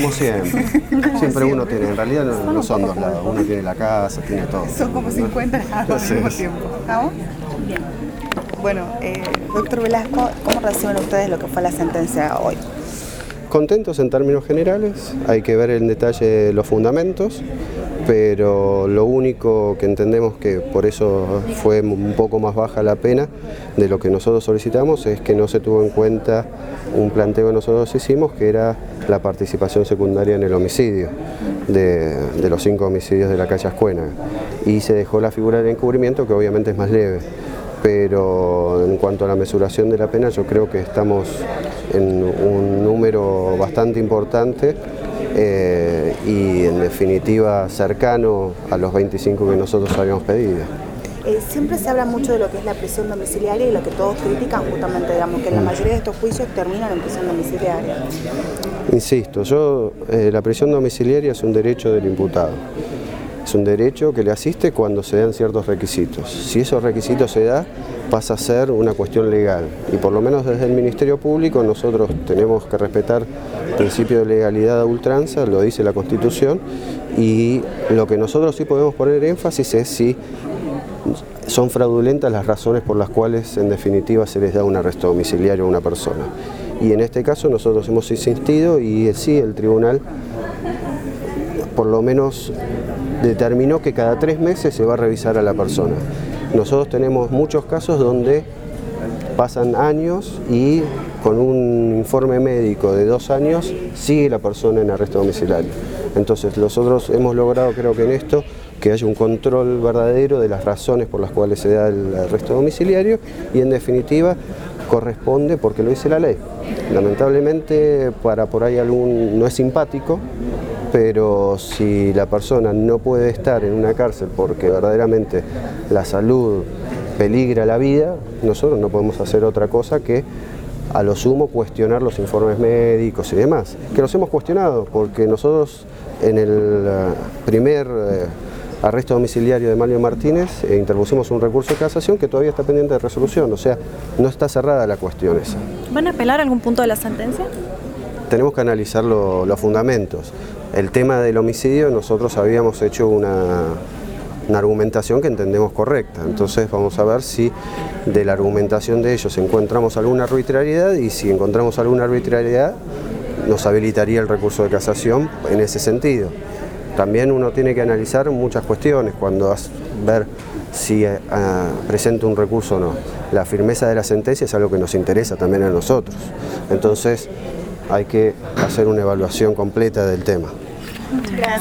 como siempre. siempre uno tiene, en realidad no, son dos lados, uno tiene la casa, tiene todo. Son como 50 al mismo tiempo. ¿Estamos? Bien. Bueno, eh, doctor Velasco, ¿cómo reciben ustedes lo que fue la sentencia hoy? Contentos en términos generales, hay que ver en detalle los fundamentos, pero lo único que entendemos que por eso fue un poco más baja la pena de lo que nosotros solicitamos es que no se tuvo en cuenta un planteo que nosotros hicimos que era la participación secundaria en el homicidio de, los cinco homicidios de la calle Ascuena. Y se dejó la figura del encubrimiento que obviamente es más leve. Pero en cuanto a la mesuración de la pena yo creo que estamos en un número bastante importante eh, y en definitiva cercano a los 25 que nosotros habíamos pedido. Eh, siempre se habla mucho de lo que es la prisión domiciliaria y lo que todos critican justamente, digamos, que la mayoría de estos juicios terminan en prisión domiciliaria. Insisto, yo, eh, la prisión domiciliaria es un derecho del imputado. Es un derecho que le asiste cuando se dan ciertos requisitos. Si esos requisitos se dan, pasa a ser una cuestión legal. Y por lo menos desde el Ministerio Público nosotros tenemos que respetar el principio de legalidad a ultranza, lo dice la Constitución, y lo que nosotros sí podemos poner énfasis es si son fraudulentas las razones por las cuales en definitiva se les da un arresto domiciliario a una persona. Y en este caso nosotros hemos insistido y sí, el tribunal por lo menos determinó que cada tres meses se va a revisar a la persona. Nosotros tenemos muchos casos donde pasan años y con un informe médico de dos años sigue la persona en arresto domiciliario. Entonces nosotros hemos logrado creo que en esto que haya un control verdadero de las razones por las cuales se da el arresto domiciliario y en definitiva corresponde porque lo dice la ley. Lamentablemente para por ahí algún no es simpático, pero si la persona no puede estar en una cárcel porque verdaderamente la salud peligra la vida, nosotros no podemos hacer otra cosa que a lo sumo cuestionar los informes médicos y demás, que los hemos cuestionado porque nosotros en el eh, primer eh, arresto domiciliario de Mario Martínez e interpusimos un recurso de casación que todavía está pendiente de resolución, o sea, no está cerrada la cuestión esa. ¿Van a apelar algún punto de la sentencia? Tenemos que analizar los fundamentos. El tema del homicidio nosotros habíamos hecho una, argumentación que entendemos correcta, entonces vamos a ver si de la argumentación de ellos encontramos alguna arbitrariedad y si encontramos alguna arbitrariedad nos habilitaría el recurso de casación en ese sentido. También uno tiene que analizar muchas cuestiones cuando ver si eh, ah, presenta un recurso o no. La firmeza de la sentencia es algo que nos interesa también a nosotros. Entonces, hay que hacer una evaluación completa del tema.